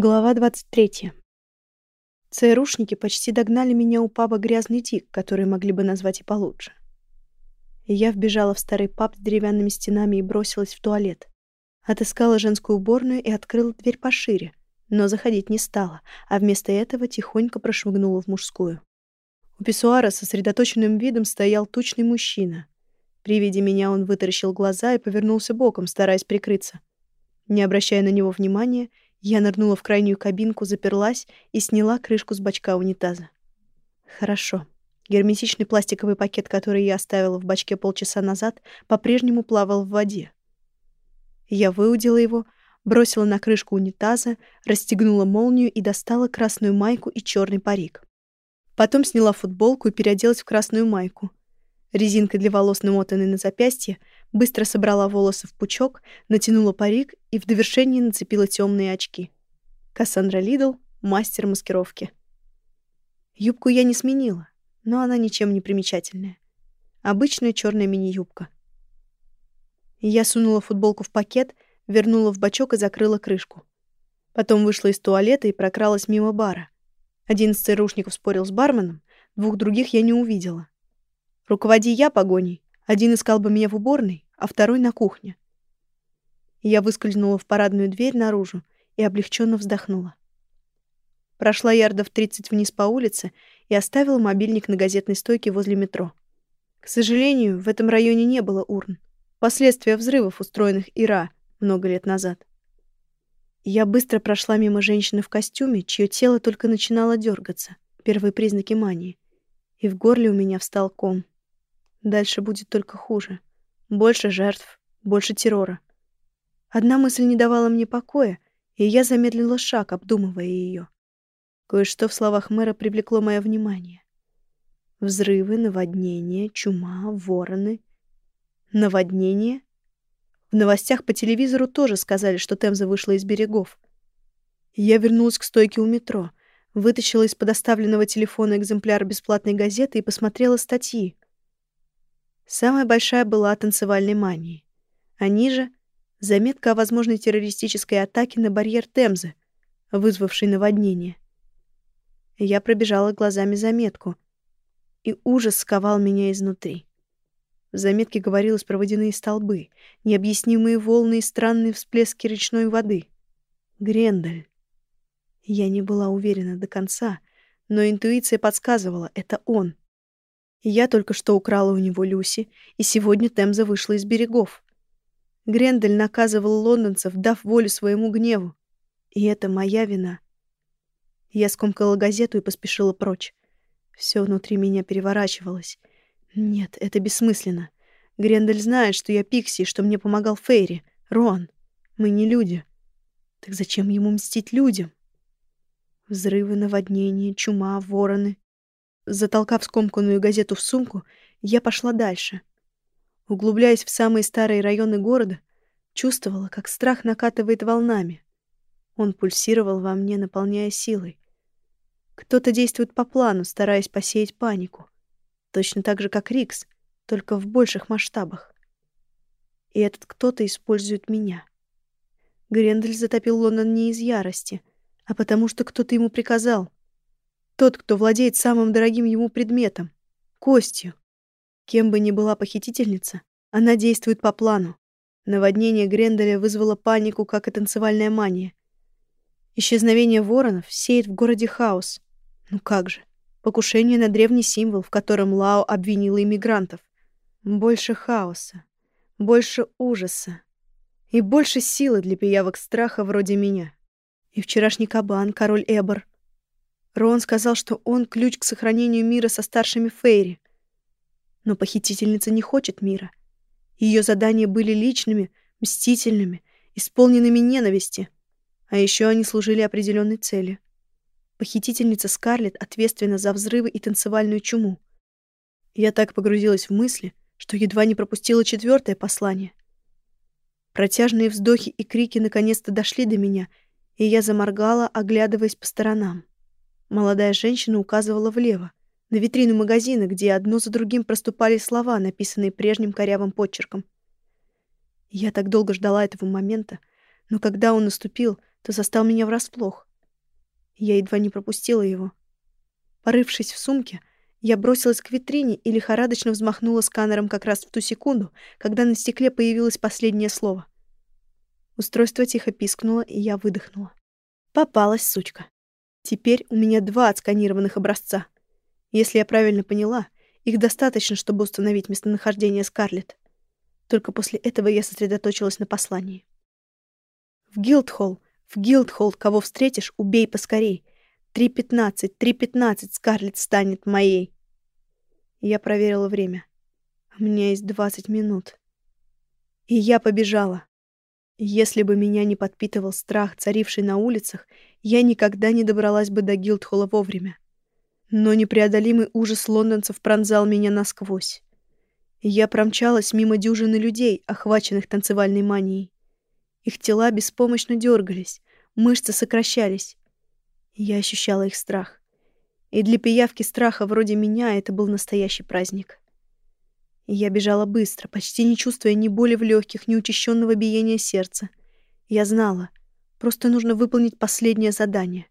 Глава 23. ЦРУшники почти догнали меня у паба «Грязный тик», который могли бы назвать и получше. Я вбежала в старый паб с деревянными стенами и бросилась в туалет. Отыскала женскую уборную и открыла дверь пошире, но заходить не стала, а вместо этого тихонько прошмыгнула в мужскую. У писсуара сосредоточенным видом стоял тучный мужчина. При виде меня он вытаращил глаза и повернулся боком, стараясь прикрыться. Не обращая на него внимания, я нырнула в крайнюю кабинку, заперлась и сняла крышку с бачка унитаза. Хорошо. Герметичный пластиковый пакет, который я оставила в бачке полчаса назад, по-прежнему плавал в воде. Я выудила его, бросила на крышку унитаза, расстегнула молнию и достала красную майку и черный парик. Потом сняла футболку и переоделась в красную майку. Резинкой для волос, намотанной на запястье, быстро собрала волосы в пучок, натянула парик и в довершении нацепила темные очки. Кассандра Лидл — мастер маскировки. Юбку я не сменила, но она ничем не примечательная. Обычная черная мини-юбка. Я сунула футболку в пакет, вернула в бачок и закрыла крышку. Потом вышла из туалета и прокралась мимо бара. Один из ЦРУшников спорил с барменом, двух других я не увидела. Руководи я погоней, один искал бы меня в уборной, а второй на кухне. Я выскользнула в парадную дверь наружу и облегченно вздохнула. Прошла ярдов 30 вниз по улице и оставила мобильник на газетной стойке возле метро. К сожалению, в этом районе не было урн. Последствия взрывов, устроенных Ира много лет назад. Я быстро прошла мимо женщины в костюме, чье тело только начинало дергаться, первые признаки мании, и в горле у меня встал ком. Дальше будет только хуже. Больше жертв, больше террора. Одна мысль не давала мне покоя, и я замедлила шаг, обдумывая ее. Кое-что в словах мэра привлекло мое внимание. Взрывы, наводнения, чума, вороны. Наводнение? В новостях по телевизору тоже сказали, что Темза вышла из берегов. Я вернулась к стойке у метро, вытащила из-под оставленного телефона экземпляр бесплатной газеты и посмотрела статьи. Самая большая была о танцевальной мании. А ниже — заметка о возможной террористической атаке на барьер Темзы, вызвавшей наводнение. Я пробежала глазами заметку, и ужас сковал меня изнутри. В заметке говорилось про водяные столбы, необъяснимые волны и странные всплески речной воды. Грендель. Я не была уверена до конца, но интуиция подсказывала — это он. Я только что украла у него Люси, и сегодня Темза вышла из берегов. Грендель наказывал лондонцев, дав волю своему гневу. И это моя вина. Я скомкала газету и поспешила прочь. Все внутри меня переворачивалось. Нет, это бессмысленно. Грендель знает, что я Пикси, что мне помогал Фейри, Рон. Мы не люди. Так зачем ему мстить людям? Взрывы, наводнения, чума, вороны. Затолкав скомканную газету в сумку, я пошла дальше. Углубляясь в самые старые районы города, чувствовала, как страх накатывает волнами. Он пульсировал во мне, наполняя силой. Кто-то действует по плану, стараясь посеять панику. Точно так же, как Рикс, только в больших масштабах. И этот кто-то использует меня. Грендель затопил Лондон не из ярости, а потому что кто-то ему приказал — тот, кто владеет самым дорогим ему предметом — костью. Кем бы ни была похитительница, она действует по плану. Наводнение Гренделя вызвало панику, как и танцевальная мания. Исчезновение воронов сеет в городе хаос. Ну как же? Покушение на древний символ, в котором Лао обвинила иммигрантов. Больше хаоса, больше ужаса и больше силы для пиявок страха вроде меня. И вчерашний кабан, король Эбор, Рон сказал, что он ключ к сохранению мира со старшими Фейри. Но похитительница не хочет мира. Ее задания были личными, мстительными, исполненными ненависти. А еще они служили определенной цели. Похитительница Скарлетт ответственна за взрывы и танцевальную чуму. Я так погрузилась в мысли, что едва не пропустила четвертое послание. Протяжные вздохи и крики наконец-то дошли до меня, и я заморгала, оглядываясь по сторонам. Молодая женщина указывала влево, на витрину магазина, где одно за другим проступали слова, написанные прежним корявым почерком. Я так долго ждала этого момента, но когда он наступил, то застал меня врасплох. Я едва не пропустила его. Порывшись в сумке, я бросилась к витрине и лихорадочно взмахнула сканером как раз в ту секунду, когда на стекле появилось последнее слово. Устройство тихо пискнуло, и я выдохнула. Попалась, сучка. Теперь у меня два отсканированных образца. Если я правильно поняла, их достаточно, чтобы установить местонахождение Скарлетт. Только после этого я сосредоточилась на послании. В Гилдхолл, в Гилдхолл, кого встретишь, убей поскорей. Три пятнадцать, три пятнадцать, Скарлетт станет моей. Я проверила время. У меня есть двадцать минут. И я побежала. Если бы меня не подпитывал страх, царивший на улицах, я никогда не добралась бы до Гилдхолла вовремя. Но непреодолимый ужас лондонцев пронзал меня насквозь. Я промчалась мимо дюжины людей, охваченных танцевальной манией. Их тела беспомощно дергались, мышцы сокращались. Я ощущала их страх. И для пиявки страха вроде меня это был настоящий праздник. Я бежала быстро, почти не чувствуя ни боли в легких, ни учащенного биения сердца. Я знала, просто нужно выполнить последнее задание.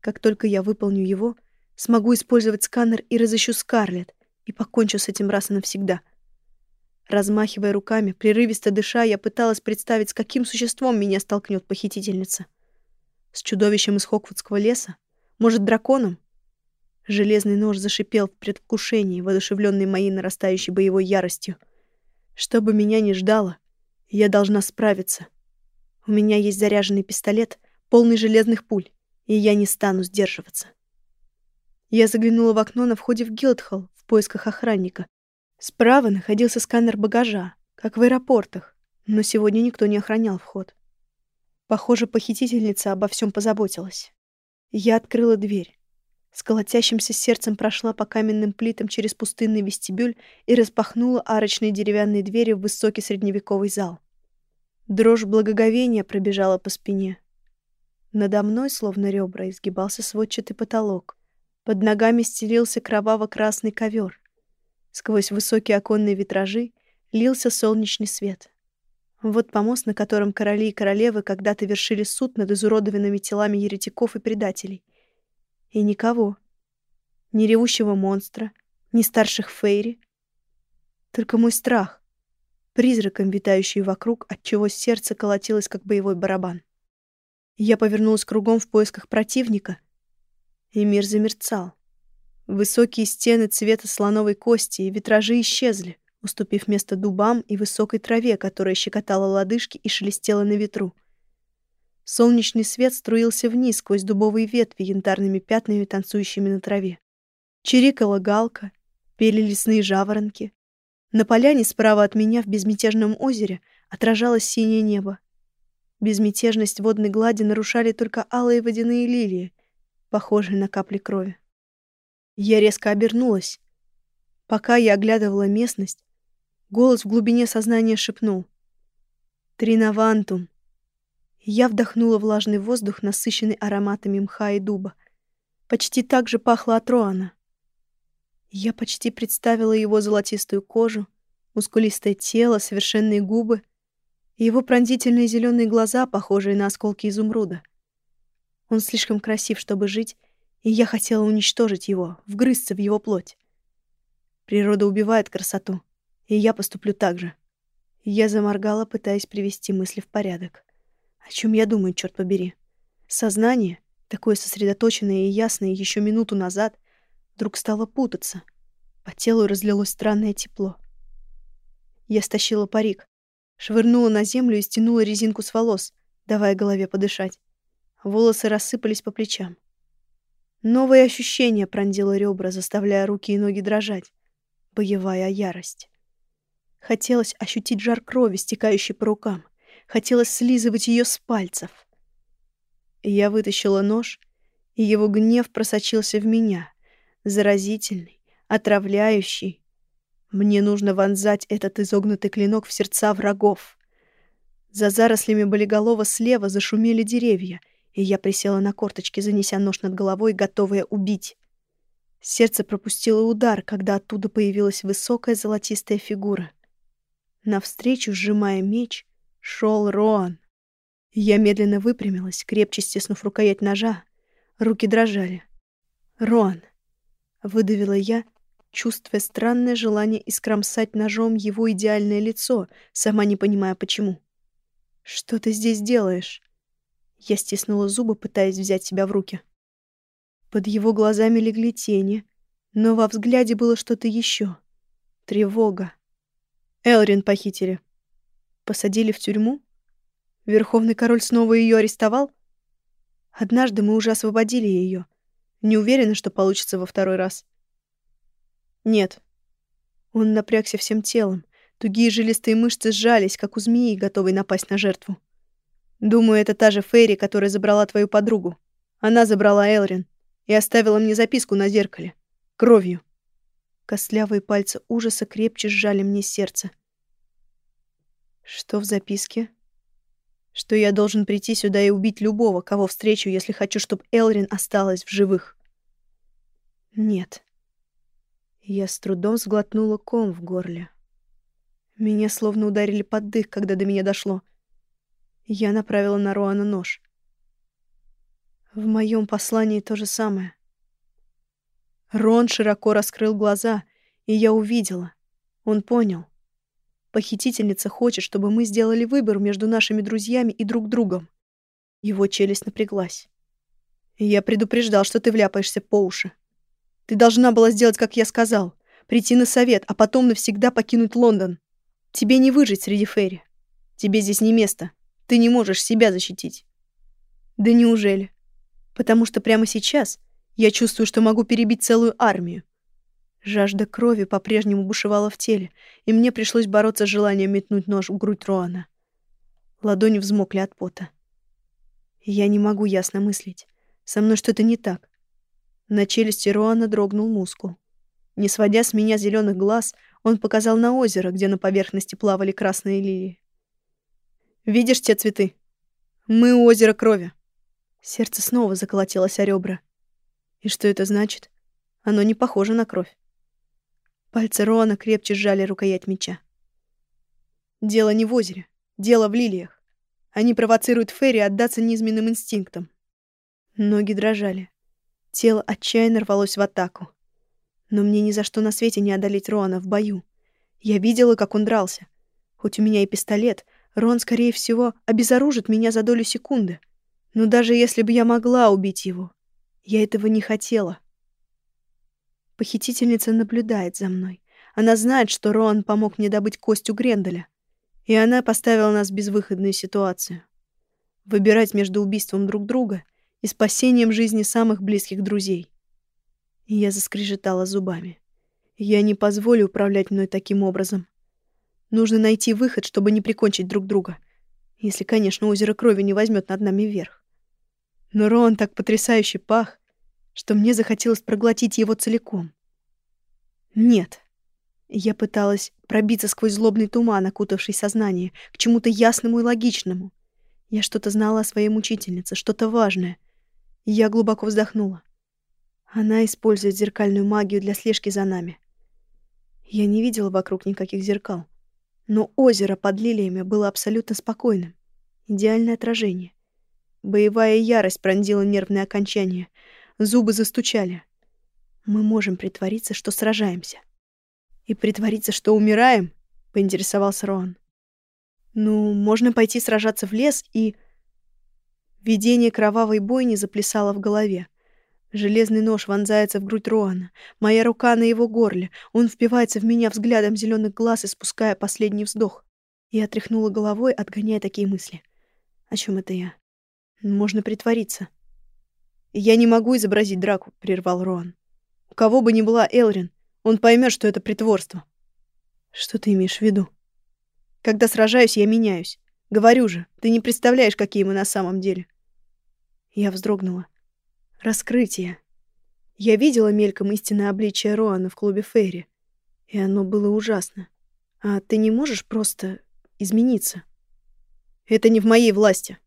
Как только я выполню его, смогу использовать сканер и разыщу Скарлетт, и покончу с этим раз и навсегда. Размахивая руками, прерывисто дыша, я пыталась представить, с каким существом меня столкнет похитительница. С чудовищем из Хоквудского леса? Может, драконом? Железный нож зашипел в предвкушении, воодушевленный моей нарастающей боевой яростью. Что бы меня ни ждало, я должна справиться. У меня есть заряженный пистолет, полный железных пуль, и я не стану сдерживаться. Я заглянула в окно на входе в Гилдхолл в поисках охранника. Справа находился сканер багажа, как в аэропортах, но сегодня никто не охранял вход. Похоже, похитительница обо всем позаботилась. Я открыла дверь. С колотящимся сердцем прошла по каменным плитам через пустынный вестибюль и распахнула арочные деревянные двери в высокий средневековый зал. Дрожь благоговения пробежала по спине. Надо мной, словно ребра, изгибался сводчатый потолок. Под ногами стелился кроваво-красный ковер. Сквозь высокие оконные витражи лился солнечный свет. Вот помост, на котором короли и королевы когда-то вершили суд над изуродованными телами еретиков и предателей — и никого. Ни ревущего монстра, ни старших Фейри. Только мой страх, призраком витающий вокруг, отчего сердце колотилось, как боевой барабан. Я повернулась кругом в поисках противника, и мир замерцал. Высокие стены цвета слоновой кости и витражи исчезли, уступив место дубам и высокой траве, которая щекотала лодыжки и шелестела на ветру. Солнечный свет струился вниз сквозь дубовые ветви янтарными пятнами, танцующими на траве. Чирикала галка, пели лесные жаворонки. На поляне справа от меня в безмятежном озере отражалось синее небо. Безмятежность водной глади нарушали только алые водяные лилии, похожие на капли крови. Я резко обернулась. Пока я оглядывала местность, голос в глубине сознания шепнул. «Тринавантум!» Я вдохнула влажный воздух, насыщенный ароматами мха и дуба. Почти так же пахло от Роана. Я почти представила его золотистую кожу, мускулистое тело, совершенные губы его пронзительные зеленые глаза, похожие на осколки изумруда. Он слишком красив, чтобы жить, и я хотела уничтожить его, вгрызться в его плоть. Природа убивает красоту, и я поступлю так же. Я заморгала, пытаясь привести мысли в порядок. О чем я думаю, черт побери? Сознание, такое сосредоточенное и ясное еще минуту назад, вдруг стало путаться. По телу разлилось странное тепло. Я стащила парик, швырнула на землю и стянула резинку с волос, давая голове подышать. Волосы рассыпались по плечам. Новое ощущение пронзило ребра, заставляя руки и ноги дрожать. Боевая ярость. Хотелось ощутить жар крови, стекающей по рукам. Хотелось слизывать ее с пальцев. Я вытащила нож, и его гнев просочился в меня. Заразительный, отравляющий. Мне нужно вонзать этот изогнутый клинок в сердца врагов. За зарослями болиголова слева зашумели деревья, и я присела на корточки, занеся нож над головой, готовая убить. Сердце пропустило удар, когда оттуда появилась высокая золотистая фигура. Навстречу, сжимая меч, шел Роан. Я медленно выпрямилась, крепче стиснув рукоять ножа. Руки дрожали. «Рон!» — выдавила я, чувствуя странное желание искромсать ножом его идеальное лицо, сама не понимая почему. «Что ты здесь делаешь?» Я стиснула зубы, пытаясь взять себя в руки. Под его глазами легли тени, но во взгляде было что-то еще. Тревога. Элрин похитили. Посадили в тюрьму? Верховный король снова ее арестовал? Однажды мы уже освободили ее. Не уверена, что получится во второй раз. Нет. Он напрягся всем телом. Тугие жилистые мышцы сжались, как у змеи, готовой напасть на жертву. Думаю, это та же Фейри, которая забрала твою подругу. Она забрала Элрин и оставила мне записку на зеркале. Кровью. Костлявые пальцы ужаса крепче сжали мне сердце. Что в записке? Что я должен прийти сюда и убить любого, кого встречу, если хочу, чтобы Элрин осталась в живых. Нет. Я с трудом сглотнула ком в горле. Меня словно ударили под дых, когда до меня дошло. Я направила на Роана нож. В моем послании то же самое. Рон широко раскрыл глаза, и я увидела. Он понял. Похитительница хочет, чтобы мы сделали выбор между нашими друзьями и друг другом. Его челюсть напряглась. Я предупреждал, что ты вляпаешься по уши. Ты должна была сделать, как я сказал. Прийти на совет, а потом навсегда покинуть Лондон. Тебе не выжить среди Ферри. Тебе здесь не место. Ты не можешь себя защитить. Да неужели? Потому что прямо сейчас я чувствую, что могу перебить целую армию. Жажда крови по-прежнему бушевала в теле, и мне пришлось бороться с желанием метнуть нож в грудь Роана. Ладони взмокли от пота. Я не могу ясно мыслить. Со мной что-то не так. На челюсти Роана дрогнул мускул. Не сводя с меня зеленых глаз, он показал на озеро, где на поверхности плавали красные лилии. «Видишь те цветы? Мы у озера крови». Сердце снова заколотилось о ребра. И что это значит? Оно не похоже на кровь. Пальцы Роана крепче сжали рукоять меча. Дело не в озере. Дело в лилиях. Они провоцируют Ферри отдаться низменным инстинктам. Ноги дрожали. Тело отчаянно рвалось в атаку. Но мне ни за что на свете не одолеть Роана в бою. Я видела, как он дрался. Хоть у меня и пистолет, Рон, скорее всего, обезоружит меня за долю секунды. Но даже если бы я могла убить его, я этого не хотела. Похитительница наблюдает за мной. Она знает, что Роан помог мне добыть кость у Гренделя. И она поставила нас в безвыходную ситуацию. Выбирать между убийством друг друга и спасением жизни самых близких друзей. И я заскрежетала зубами. Я не позволю управлять мной таким образом. Нужно найти выход, чтобы не прикончить друг друга. Если, конечно, озеро крови не возьмет над нами верх. Но Рон так потрясающе пах, что мне захотелось проглотить его целиком. Нет. Я пыталась пробиться сквозь злобный туман, окутавший сознание, к чему-то ясному и логичному. Я что-то знала о своей мучительнице, что-то важное. я глубоко вздохнула. Она использует зеркальную магию для слежки за нами. Я не видела вокруг никаких зеркал. Но озеро под лилиями было абсолютно спокойным. Идеальное отражение. Боевая ярость пронзила нервные окончания. Зубы застучали. Мы можем притвориться, что сражаемся. И притвориться, что умираем? Поинтересовался Роан. Ну, можно пойти сражаться в лес и... Видение кровавой бойни заплясало в голове. Железный нож вонзается в грудь Роана. Моя рука на его горле. Он впивается в меня взглядом зеленых глаз, испуская последний вздох. Я тряхнула головой, отгоняя такие мысли. О чем это я? Можно притвориться. «Я не могу изобразить драку», — прервал Роан. «У кого бы ни была Элрин, он поймет, что это притворство». «Что ты имеешь в виду?» «Когда сражаюсь, я меняюсь. Говорю же, ты не представляешь, какие мы на самом деле». Я вздрогнула. Раскрытие. Я видела мельком истинное обличие Роана в клубе Ферри, и оно было ужасно. А ты не можешь просто измениться? Это не в моей власти.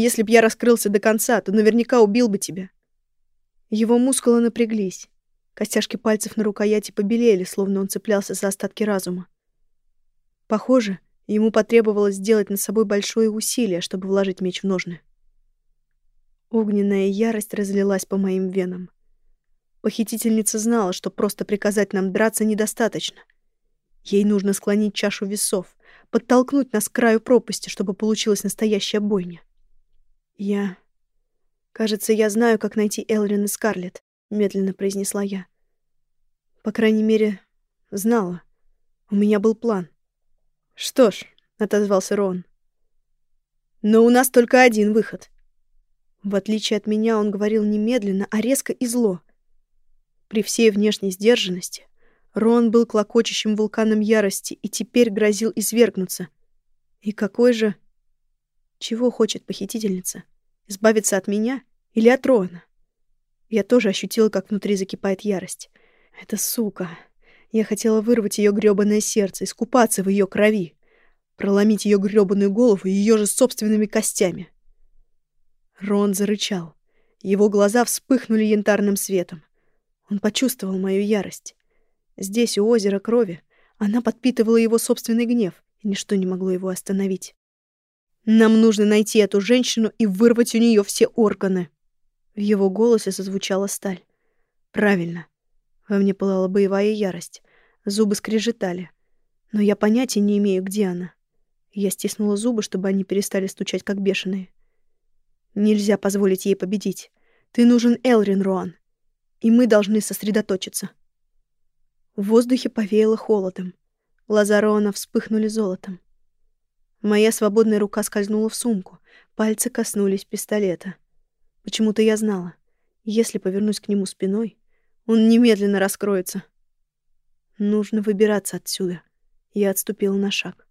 Если б я раскрылся до конца, то наверняка убил бы тебя. Его мускулы напряглись. Костяшки пальцев на рукояти побелели, словно он цеплялся за остатки разума. Похоже, Ему потребовалось сделать над собой большое усилие, чтобы вложить меч в ножны. Огненная ярость разлилась по моим венам. Похитительница знала, что просто приказать нам драться недостаточно. Ей нужно склонить чашу весов, подтолкнуть нас к краю пропасти, чтобы получилась настоящая бойня. Я... Кажется, я знаю, как найти Элрин и Скарлетт, медленно произнесла я. По крайней мере, знала. У меня был план. Что ж, отозвался Рон. Но у нас только один выход. В отличие от меня, он говорил немедленно, а резко и зло. При всей внешней сдержанности Рон был клокочущим вулканом ярости и теперь грозил извергнуться. И какой же... Чего хочет похитительница? Избавиться от меня или от Рона? Я тоже ощутила, как внутри закипает ярость. Это сука. Я хотела вырвать ее грёбаное сердце, искупаться в ее крови, проломить ее грёбаную голову ее же собственными костями. Рон зарычал. Его глаза вспыхнули янтарным светом. Он почувствовал мою ярость. Здесь, у озера крови, она подпитывала его собственный гнев, и ничто не могло его остановить. «Нам нужно найти эту женщину и вырвать у нее все органы!» В его голосе зазвучала сталь. «Правильно. Во мне пылала боевая ярость. Зубы скрежетали. Но я понятия не имею, где она. Я стиснула зубы, чтобы они перестали стучать, как бешеные. Нельзя позволить ей победить. Ты нужен Элрин, Руан и мы должны сосредоточиться. В воздухе повеяло холодом. Глаза Роана вспыхнули золотом. Моя свободная рука скользнула в сумку, пальцы коснулись пистолета. Почему-то я знала, если повернусь к нему спиной, он немедленно раскроется. Нужно выбираться отсюда. Я отступила на шаг.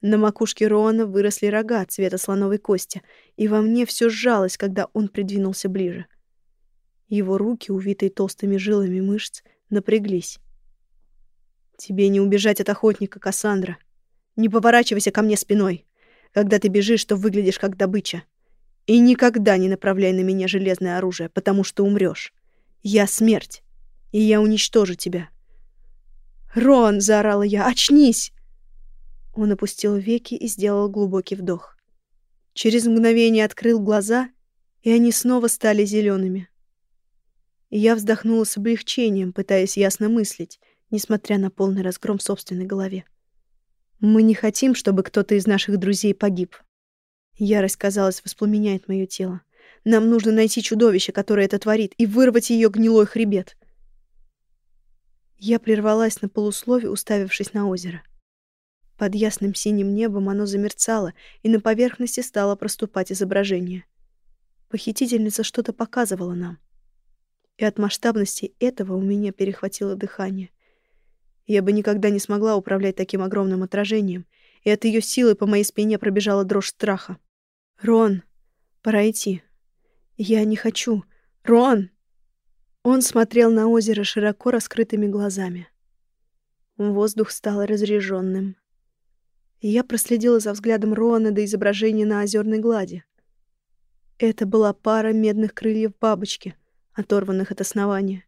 На макушке Роана выросли рога цвета слоновой кости, и во мне все сжалось, когда он придвинулся ближе. Его руки, увитые толстыми жилами мышц, напряглись. «Тебе не убежать от охотника, Кассандра. Не поворачивайся ко мне спиной. Когда ты бежишь, то выглядишь как добыча. И никогда не направляй на меня железное оружие, потому что умрешь. Я смерть, и я уничтожу тебя». «Рон!» — заорала я. «Очнись!» Он опустил веки и сделал глубокий вдох. Через мгновение открыл глаза, и они снова стали зелеными я вздохнула с облегчением, пытаясь ясно мыслить, несмотря на полный разгром в собственной голове. Мы не хотим, чтобы кто-то из наших друзей погиб. Ярость, казалось, воспламеняет мое тело. Нам нужно найти чудовище, которое это творит, и вырвать ее гнилой хребет. Я прервалась на полуслове, уставившись на озеро. Под ясным синим небом оно замерцало, и на поверхности стало проступать изображение. Похитительница что-то показывала нам и от масштабности этого у меня перехватило дыхание. Я бы никогда не смогла управлять таким огромным отражением, и от ее силы по моей спине пробежала дрожь страха. «Рон, пора идти. Я не хочу. Рон!» Он смотрел на озеро широко раскрытыми глазами. Воздух стал разреженным. Я проследила за взглядом Рона до изображения на озерной глади. Это была пара медных крыльев бабочки — оторванных от основания.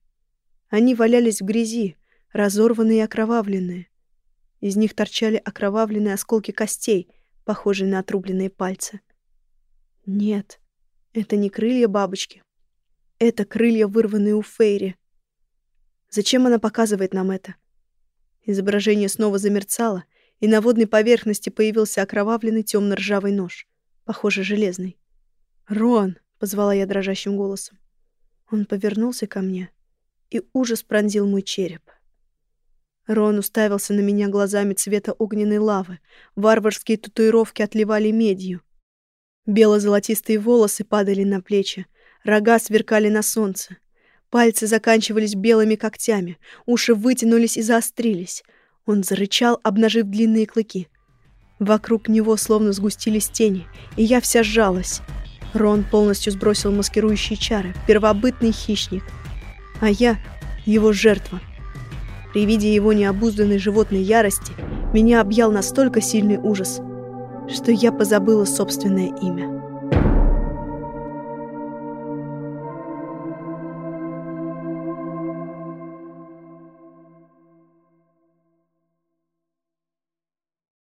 Они валялись в грязи, разорванные и окровавленные. Из них торчали окровавленные осколки костей, похожие на отрубленные пальцы. Нет, это не крылья бабочки. Это крылья, вырванные у Фейри. Зачем она показывает нам это? Изображение снова замерцало, и на водной поверхности появился окровавленный темно-ржавый нож, похоже, железный. «Рон!» — позвала я дрожащим голосом. Он повернулся ко мне, и ужас пронзил мой череп. Рон уставился на меня глазами цвета огненной лавы. Варварские татуировки отливали медью. Бело-золотистые волосы падали на плечи, рога сверкали на солнце. Пальцы заканчивались белыми когтями, уши вытянулись и заострились. Он зарычал, обнажив длинные клыки. Вокруг него словно сгустились тени, и я вся сжалась — Рон полностью сбросил маскирующие чары, первобытный хищник. А я — его жертва. При виде его необузданной животной ярости меня объял настолько сильный ужас, что я позабыла собственное имя.